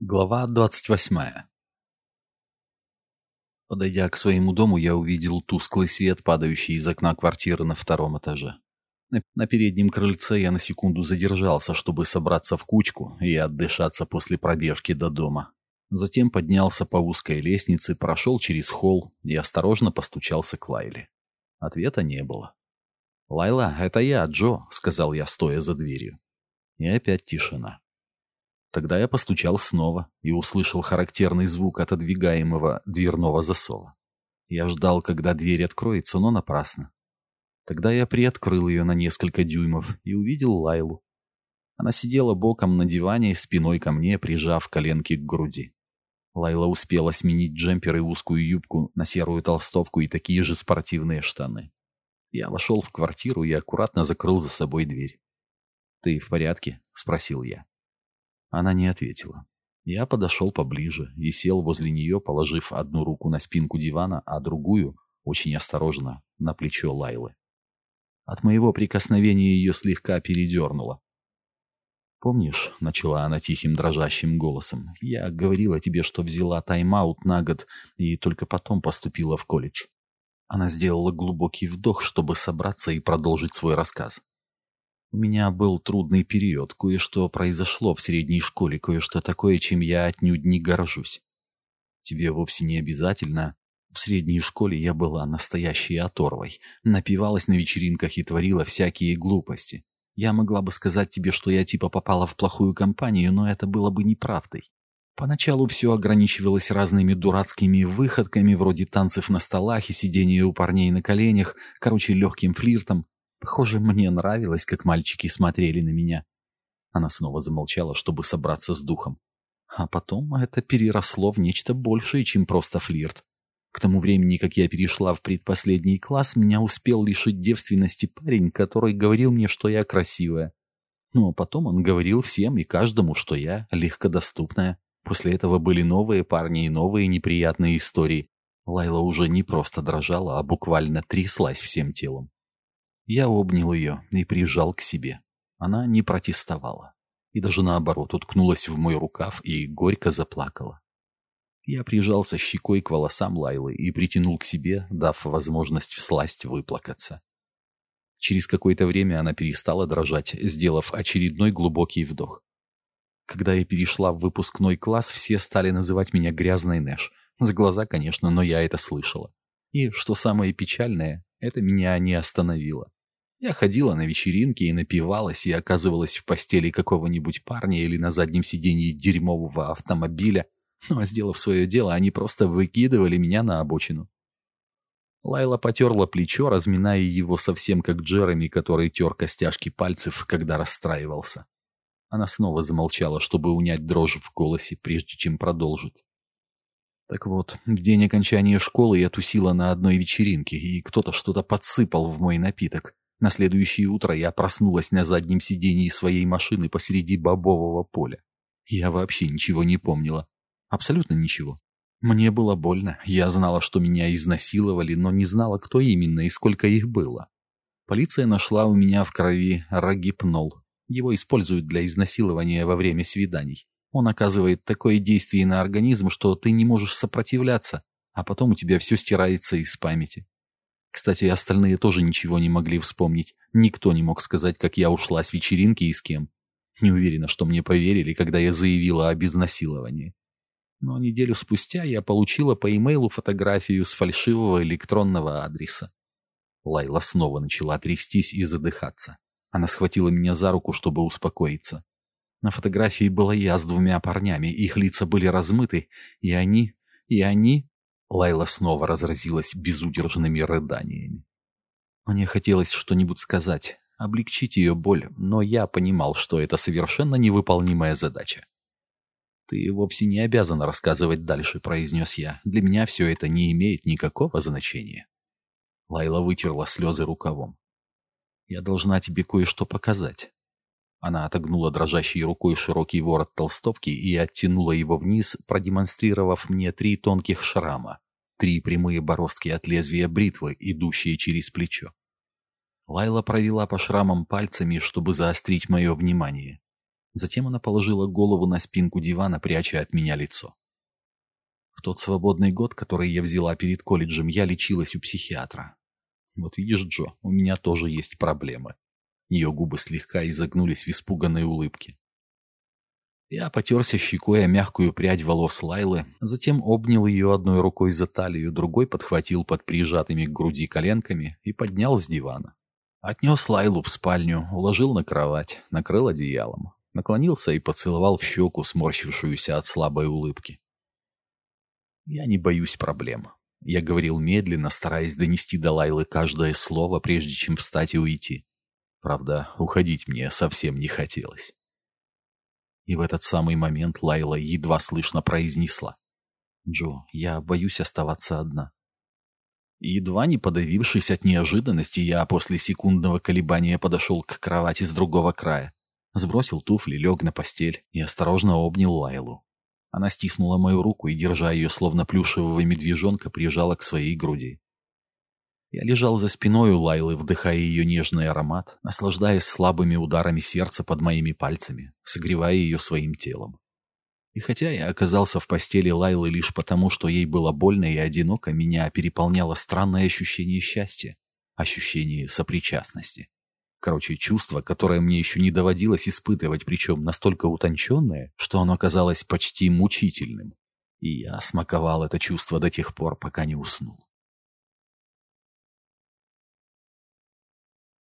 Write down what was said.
Глава двадцать восьмая Подойдя к своему дому, я увидел тусклый свет, падающий из окна квартиры на втором этаже. На переднем крыльце я на секунду задержался, чтобы собраться в кучку и отдышаться после пробежки до дома. Затем поднялся по узкой лестнице, прошел через холл и осторожно постучался к Лайле. Ответа не было. «Лайла, это я, Джо», — сказал я, стоя за дверью. И опять тишина. Тогда я постучал снова и услышал характерный звук отодвигаемого дверного засова. Я ждал, когда дверь откроется, но напрасно. Тогда я приоткрыл ее на несколько дюймов и увидел Лайлу. Она сидела боком на диване, спиной ко мне, прижав коленки к груди. Лайла успела сменить джемпер и узкую юбку на серую толстовку и такие же спортивные штаны. Я вошел в квартиру и аккуратно закрыл за собой дверь. «Ты в порядке?» — спросил я. Она не ответила. Я подошел поближе и сел возле нее, положив одну руку на спинку дивана, а другую, очень осторожно, на плечо Лайлы. От моего прикосновения ее слегка передернуло. «Помнишь, — начала она тихим дрожащим голосом, — я говорила тебе, что взяла тайм-аут на год и только потом поступила в колледж». Она сделала глубокий вдох, чтобы собраться и продолжить свой рассказ. У меня был трудный период, кое-что произошло в средней школе, кое-что такое, чем я отнюдь не горжусь. Тебе вовсе не обязательно. В средней школе я была настоящей оторвой, напивалась на вечеринках и творила всякие глупости. Я могла бы сказать тебе, что я типа попала в плохую компанию, но это было бы неправдой. Поначалу все ограничивалось разными дурацкими выходками, вроде танцев на столах и сидения у парней на коленях, короче, легким флиртом. Похоже, мне нравилось, как мальчики смотрели на меня. Она снова замолчала, чтобы собраться с духом. А потом это переросло в нечто большее, чем просто флирт. К тому времени, как я перешла в предпоследний класс, меня успел лишить девственности парень, который говорил мне, что я красивая. Ну, а потом он говорил всем и каждому, что я легкодоступная. После этого были новые парни и новые неприятные истории. Лайла уже не просто дрожала, а буквально тряслась всем телом. Я обнял ее и прижал к себе. Она не протестовала. И даже наоборот уткнулась в мой рукав и горько заплакала. Я прижался щекой к волосам Лайлы и притянул к себе, дав возможность всласть выплакаться. Через какое-то время она перестала дрожать, сделав очередной глубокий вдох. Когда я перешла в выпускной класс, все стали называть меня грязной Нэш. С глаза, конечно, но я это слышала. И, что самое печальное, это меня не остановило. Я ходила на вечеринки и напивалась, и оказывалась в постели какого-нибудь парня или на заднем сиденье дерьмового автомобиля. Ну а сделав свое дело, они просто выкидывали меня на обочину. Лайла потерла плечо, разминая его совсем как Джереми, который тер костяшки пальцев, когда расстраивался. Она снова замолчала, чтобы унять дрожь в голосе, прежде чем продолжить. Так вот, в день окончания школы я тусила на одной вечеринке, и кто-то что-то подсыпал в мой напиток. На следующее утро я проснулась на заднем сидении своей машины посреди бобового поля. Я вообще ничего не помнила. Абсолютно ничего. Мне было больно. Я знала, что меня изнасиловали, но не знала, кто именно и сколько их было. Полиция нашла у меня в крови рогипнол. Его используют для изнасилования во время свиданий. Он оказывает такое действие на организм, что ты не можешь сопротивляться, а потом у тебя все стирается из памяти. Кстати, остальные тоже ничего не могли вспомнить. Никто не мог сказать, как я ушла с вечеринки и с кем. Не уверена, что мне поверили, когда я заявила об изнасиловании. Но неделю спустя я получила по имейлу фотографию с фальшивого электронного адреса. Лайла снова начала трястись и задыхаться. Она схватила меня за руку, чтобы успокоиться. На фотографии была я с двумя парнями, их лица были размыты, и они... и они... Лайла снова разразилась безудержными рыданиями. Мне хотелось что-нибудь сказать, облегчить ее боль, но я понимал, что это совершенно невыполнимая задача. «Ты вовсе не обязана рассказывать дальше», — произнес я. «Для меня все это не имеет никакого значения». Лайла вытерла слезы рукавом. «Я должна тебе кое-что показать». Она отогнула дрожащей рукой широкий ворот толстовки и оттянула его вниз, продемонстрировав мне три тонких шрама, три прямые бороздки от лезвия бритвы, идущие через плечо. Лайла провела по шрамам пальцами, чтобы заострить мое внимание. Затем она положила голову на спинку дивана, пряча от меня лицо. В тот свободный год, который я взяла перед колледжем, я лечилась у психиатра. Вот видишь, Джо, у меня тоже есть проблемы. Ее губы слегка изогнулись в испуганной улыбке. Я потерся щекой о мягкую прядь волос Лайлы, затем обнял ее одной рукой за талию, другой подхватил под прижатыми к груди коленками и поднял с дивана. Отнес Лайлу в спальню, уложил на кровать, накрыл одеялом. Наклонился и поцеловал в щеку, сморщившуюся от слабой улыбки. Я не боюсь проблем. Я говорил медленно, стараясь донести до Лайлы каждое слово, прежде чем встать и уйти. Правда, уходить мне совсем не хотелось. И в этот самый момент Лайла едва слышно произнесла. «Джо, я боюсь оставаться одна». Едва не подавившись от неожиданности, я после секундного колебания подошел к кровати с другого края. Сбросил туфли, лег на постель и осторожно обнял Лайлу. Она стиснула мою руку и, держа ее словно плюшевого медвежонка, прижала к своей груди. Я лежал за спиной у Лайлы, вдыхая ее нежный аромат, наслаждаясь слабыми ударами сердца под моими пальцами, согревая ее своим телом. И хотя я оказался в постели Лайлы лишь потому, что ей было больно и одиноко, меня переполняло странное ощущение счастья, ощущение сопричастности. Короче, чувство, которое мне еще не доводилось испытывать, причем настолько утонченное, что оно казалось почти мучительным. И я смаковал это чувство до тех пор, пока не уснул.